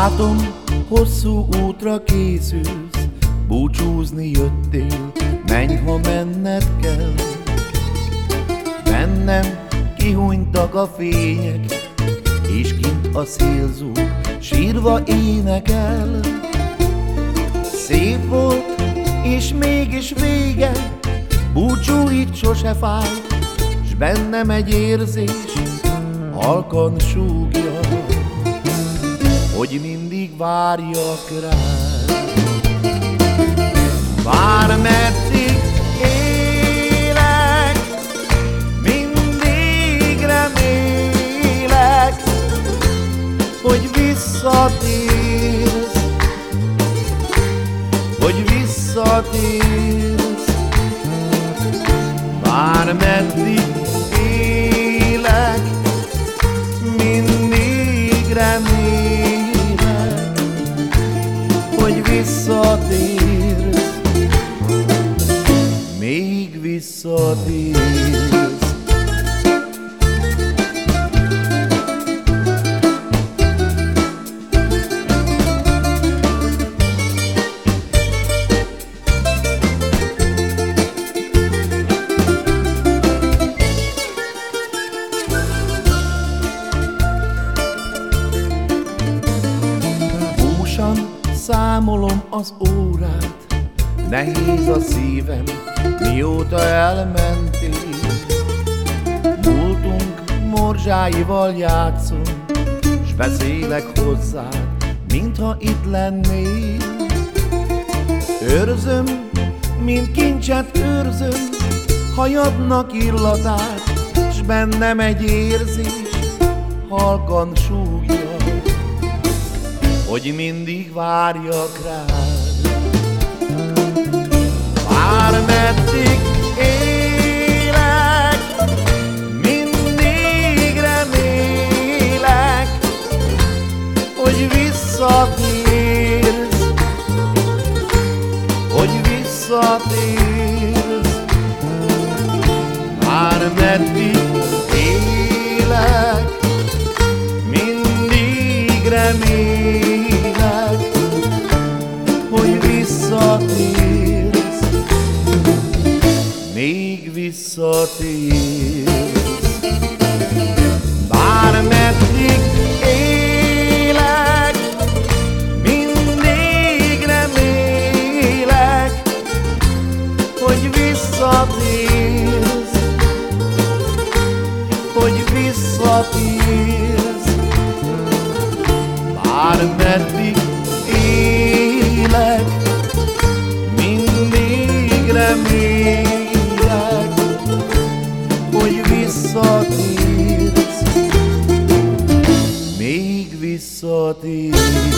Látom, hosszú útra készülsz, búcsúzni jöttél, menj, ha menned kell. Bennem kihúnytak a fények, és kint a szélzó sírva énekel. Szép volt, és mégis vége, búcsú itt sose fáj, s bennem egy érzés halkan súgja hogy mindig várjak rád. Bármeddig élek, mindig remélek, hogy visszatérsz, hogy visszatérsz. Bármeddig élek, visszatérsz, még visszatérsz. Számolom az órát, nehéz a szívem, mióta elmentél. Múltunk morzsáival játszom, s beszélek hozzád, mintha itt lennél. Őrzöm, mint kincset őrzöm, hajadnak illatát, s bennem egy érzés halkan súgja hogy mindig várjak rád. Bármeddig élek, mindig remélek, hogy visszatérsz, hogy visszatérsz. Bármeddig élek, mindig remélek, még visszatérsz. Bármeddig élek, mindig remélek, hogy visszatérsz, hogy visszatérsz. Bármeddig ti.